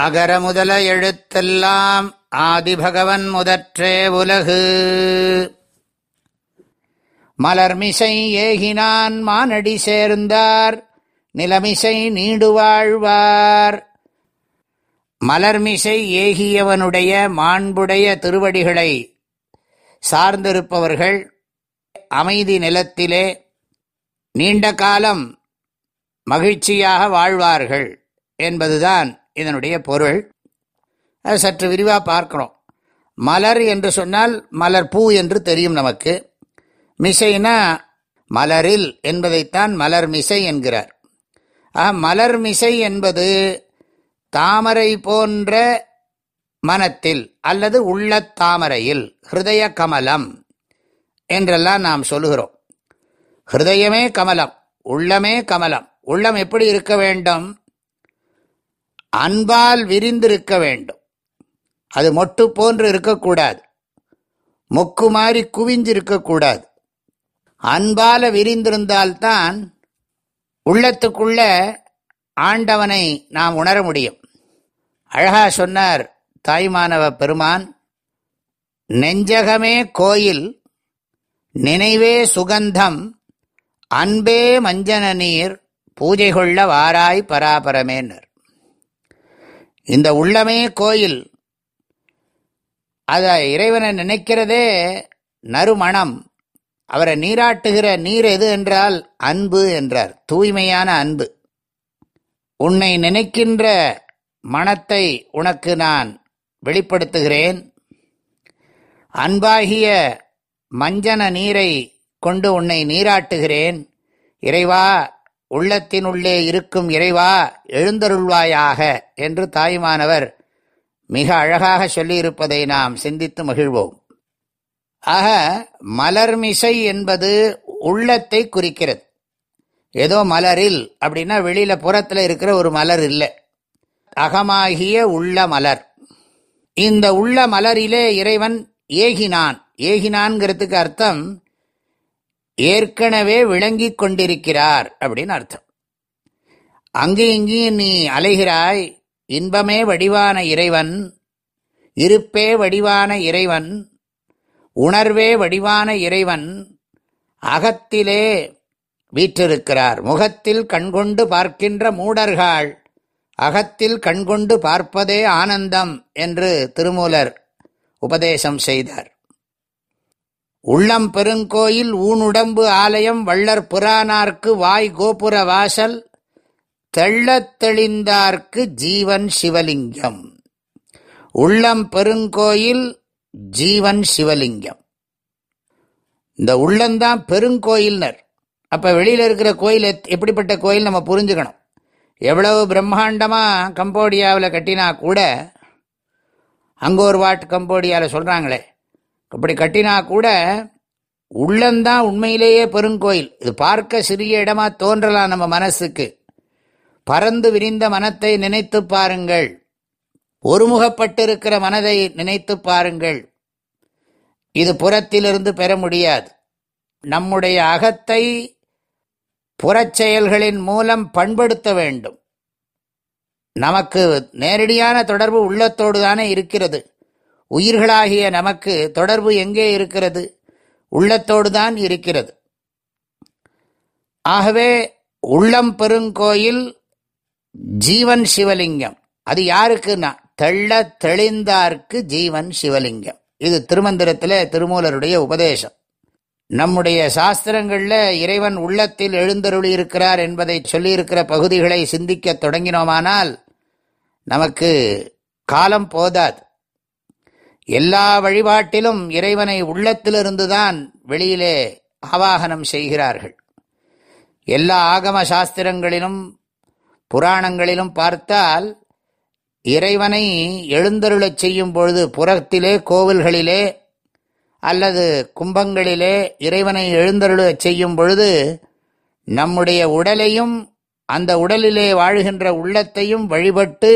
அகர முதல எழுத்தெல்லாம் ஆதிபகவன் முதற்றே உலகு. மலர்மிசை ஏகினான் மானடி சேர்ந்தார் நிலமிசை நீடு வாழ்வார். மலர்மிசை ஏகியவனுடைய மாண்புடைய திருவடிகளை சார்ந்திருப்பவர்கள் அமைதி நிலத்திலே நீண்ட காலம் மகிழ்ச்சியாக வாழ்வார்கள் என்பதுதான் இதனுடைய பொருள் அது சற்று விரிவாக பார்க்கணும். மலர் என்று சொன்னால் மலர் பூ என்று தெரியும் நமக்கு. மிசைனா மலரில் என்பதைத்தான் மலர் மிசை என்கிறார். ஆ மலர் மிசை என்பது தாமரை போன்ற மனத்தில் அல்லது உள்ள தாமரையில் ஹிருதய கமலம் என்றெல்லாம் நாம் சொல்லுகிறோம். ஹிருதயமே கமலம் உள்ளமே கமலம். உள்ளம் எப்படி இருக்க வேண்டும்? அன்பால் விரிந்திருக்க வேண்டும். அது மொட்டு போன்று இருக்கக்கூடாது. மொக்கு மாறி குவிஞ்சிருக்கக்கூடாது அன்பால விரிந்திருந்தால்தான் உள்ளத்துக்குள்ள ஆண்டவனை நாம் உணர முடியும். அழகா சொன்னார் தாய்மானவ பெருமான் நெஞ்சகமே கோயில் நினைவே சுகந்தம் அன்பே மஞ்சன நீர் பூஜை கொள்ள வாராய் பராபரமேனர். இந்த உள்ளமே கோயில். அதை இறைவனை நினைக்கிறதே நறுமணம். அவரை நீராட்டுகிற நீர் எது என்றால் அன்பு என்றார். தூய்மையான அன்பு. உன்னை நினைக்கின்ற மனத்தை உனக்கு நான் வெளிப்படுத்துகிறேன். அன்பாகிய மஞ்சன நீரை கொண்டு உன்னை நீராட்டுகிறேன். இறைவா உள்ளத்தினுள்ளே இருக்கும் இறைவா எழுந்தருள்வாயாக என்று தாய்மானவர் மிக அழகாக சொல்லியிருப்பதை நாம் சிந்தித்து மகிழ்வோம். ஆக மலர்மிசை என்பது உள்ளத்தை குறிக்கிறது. ஏதோ மலரில் அப்படின்னா வெளியில புறத்தில் இருக்கிற ஒரு மலர் இல்லை. அகமாகிய உள்ள மலர். இந்த உள்ள மலரிலே இறைவன் ஏகினான். ஏகினான்ங்கிறதுக்கு அர்த்தம் ஏற்கனவே விளங்கி கொண்டிருக்கிறார் அப்படின்னு அர்த்தம். அங்கே இங்கேயும் நீ அலைகிறாய் இன்பமே வடிவான இறைவன் இருப்பே வடிவான இறைவன் உணர்வே வடிவான இறைவன் அகத்திலே வீற்றிருக்கிறார். முகத்தில் கண்கொண்டு பார்க்கின்ற மூடர்கள் அகத்தில் கண்கொண்டு பார்ப்பதே ஆனந்தம் என்று திருமூலர் உபதேசம் செய்தார். உள்ளம் பெருங்கோயில் ஊனுடம்பு ஆலயம் வள்ளற் புராணார்க்கு வாய் கோபுர வாசல் தெள்ளத் தெளிந்தார்க்கு ஜீவன் சிவலிங்கம். உள்ளம் பெருங்கோயில் ஜீவன் சிவலிங்கம். இந்த உள்ளந்தான் பெருங்கோயில்னர். அப்போ வெளியில் இருக்கிற கோயில் எப்படிப்பட்ட கோயில் நம்ம புரிஞ்சுக்கணும். எவ்வளவு பிரம்மாண்டமாக கம்போடியாவில் கட்டினா கூட அங்கோர் வாட் கம்போடியாவில் சொல்கிறாங்களே அப்படி கட்டினா கூட உள்ளந்தான் உண்மையிலேயே பெருங்கோயில். இது பார்க்க சிறிய இடமா தோன்றலாம் நம்ம மனசுக்கு. பறந்து விரிந்த மனத்தை நினைத்து பாருங்கள். ஒருமுகப்பட்டிருக்கிற மனதை நினைத்து பாருங்கள். இது புறத்திலிருந்து பெற முடியாது. நம்முடைய அகத்தை புறச்செயல்களின் மூலம் பண்படுத்த வேண்டும். நமக்கு நேரடியான தொடர்பு உள்ளத்தோடு தானே இருக்கிறது. உயிர்களாகிய நமக்கு தொடர்பு எங்கே இருக்கிறது? உள்ளத்தோடு தான் இருக்கிறது. ஆகவே உள்ளம் பெருங்கோயில் ஜீவன் சிவலிங்கம். அது யாருக்குன்னா? தெள்ள தெளிந்தார்க்கு ஜீவன் சிவலிங்கம். இது திருமந்திரத்தில் திருமூலருடைய உபதேசம். நம்முடைய சாஸ்திரங்களில் இறைவன் உள்ளத்தில் எழுந்தருளி இருக்கிறார் என்பதை சொல்லியிருக்கிற பகுதிகளை சிந்திக்க தொடங்கினோமானால் நமக்கு காலம் போதாது. எல்லா வழிபாட்டிலும் இறைவனை உள்ளத்திலிருந்துதான் வெளியிலே ஆவாகனம் செய்கிறார்கள். எல்லா ஆகம சாஸ்திரங்களிலும் புராணங்களிலும் பார்த்தால் இறைவனை எழுந்தருளச் செய்யும் பொழுது புறத்திலே கோவில்களிலே அல்லது கும்பங்களிலே இறைவனை எழுந்தருளச் செய்யும் பொழுது நம்முடைய உடலையும் அந்த உடலிலே வாழ்கின்ற உள்ளத்தையும் வழிபட்டு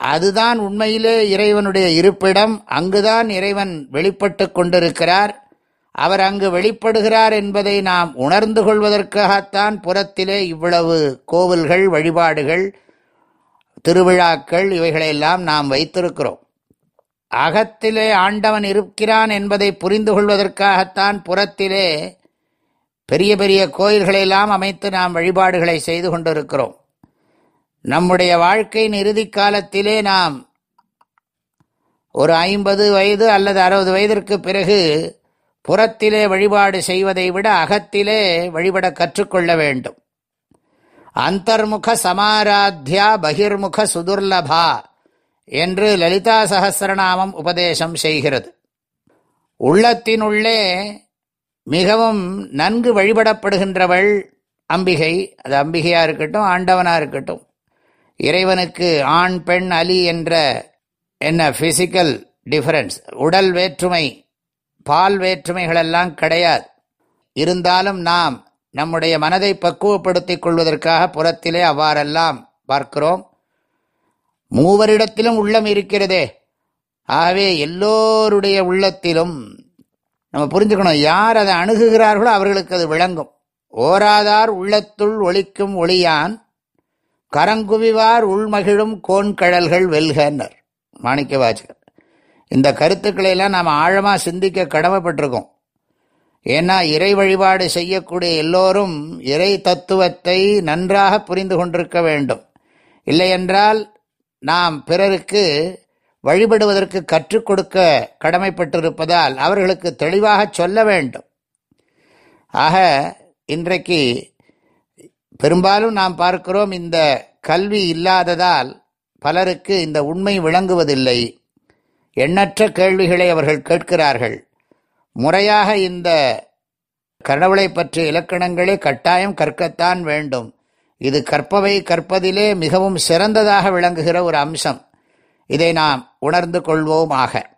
அதுதான் உண்மையிலே இறைவனுடைய இருப்பிடம். அங்குதான் இறைவன் வெளிப்பட்டு கொண்டிருக்கிறார். அவர் அங்கு வெளிப்படுகிறார் என்பதை நாம் உணர்ந்து கொள்வதற்காகத்தான் புறத்திலே இவ்வளவு கோவில்கள் வழிபாடுகள் திருவிழாக்கள் இவைகளையெல்லாம் நாம் வைத்திருக்கிறோம். அகத்திலே ஆண்டவன் இருக்கிறான் என்பதை புரிந்து கொள்வதற்காகத்தான் புறத்திலே பெரிய பெரிய கோயில்களெல்லாம் அமைத்து நாம் வழிபாடுகளை செய்து கொண்டிருக்கிறோம். நம்முடைய வாழ்க்கையின் இறுதி காலத்திலே நாம் ஒரு ஐம்பது வயது அல்லது அறுபது வயதிற்கு பிறகு புறத்திலே வழிபாடு செய்வதை விட அகத்திலே வழிபட கற்றுக்கொள்ள வேண்டும். அந்தர்முக சமாராத்யா பகிர்முக சுதுர்லபா என்று லலிதா சகசிரநாமம் உபதேசம் செய்கிறது. உள்ளத்தினுள்ளே மிகவும் நன்கு வழிபடப்படுகின்றவள் அம்பிகை. அது அம்பிகையாக இருக்கட்டும் ஆண்டவனாக இருக்கட்டும். இறைவனுக்கு ஆண் பெண் அலி என்ற என்ன ஃபிசிக்கல் டிஃபரன்ஸ் உடல் வேற்றுமை பால் வேற்றுமைகளெல்லாம் கிடையாது. இருந்தாலும் நாம் நம்முடைய மனதை பக்குவப்படுத்திக் கொள்வதற்காக புறத்திலே அவ்வாறெல்லாம் பார்க்கிறோம். மூவரிடத்திலும் உள்ளம் இருக்கிறதே. ஆகவே எல்லோருடைய உள்ளத்திலும் நம்ம புரிஞ்சுக்கணும் யார் அதை அணுகுகிறார்களோ அவர்களுக்கு அது விளங்கும். ஓராதார் உள்ளத்துள் ஒழிக்கும் ஒளியான் கரங்குவிவார் உள்மகிழும் கோண்கழல்கள் வெல்கன்னர். மாணிக்க வாசகர் இந்த கருத்துக்களை எல்லாம் நாம் ஆழமாக சிந்திக்க கடமைப்பட்டிருக்கோம். ஏன்னா இறை வழிபாடு செய்யக்கூடிய எல்லோரும் இறை தத்துவத்தை நன்றாக புரிந்து கொண்டிருக்க வேண்டும். இல்லையென்றால் நாம் பிறருக்கு வழிபடுவதற்கு கற்றுக் கொடுக்க கடமைப்பட்டிருப்பதால் அவர்களுக்கு தெளிவாக சொல்ல வேண்டும். ஆக இன்றைக்கு பெரும்பாலும் நாம் பார்க்கிறோம் இந்த கல்வி இல்லாததால் பலருக்கு இந்த உண்மை விளங்குவதில்லை. எண்ணற்ற கேள்விகளை அவர்கள் கேட்கிறார்கள். முறையாக இந்த கடவுளை பற்றிய இலக்கணங்களே கட்டாயம் கற்கத்தான் வேண்டும். இது கற்பவை கற்பதிலே மிகவும் சிறந்ததாக விளங்குகிற ஒரு அம்சம். இதை நாம் உணர்ந்து கொள்வோம் ஆக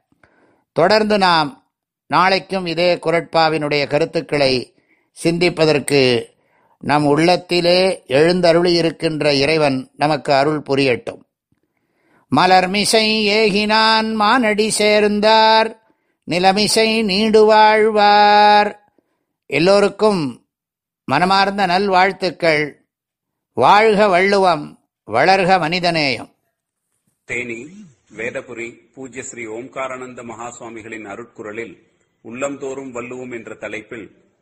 தொடர்ந்து நாம் நாளைக்கும் இதே குரட்பாவினுடைய கருத்துக்களை சிந்திப்பதற்கு நம் உள்ளத்திலே எழுந்தருளி இருக்கின்ற இறைவன் நமக்கு அருள் புரியட்டும். மலர்மிசை ஏகினான் மானடி சேர்ந்தார் நிலமிசை நீடு வாழ்வார் எல்லோருக்கும் மனமார்ந்த நல்வாழ்த்துக்கள். வாழ்க வள்ளுவம் வளர்க மனிதநேயம். தேனி வேதபுரி பூஜ்ய ஸ்ரீ ஓம்காரானந்த மகாசுவாமிகளின் அருட்குரலில் உள்ளந்தோறும் வள்ளுவோம் என்ற தலைப்பில்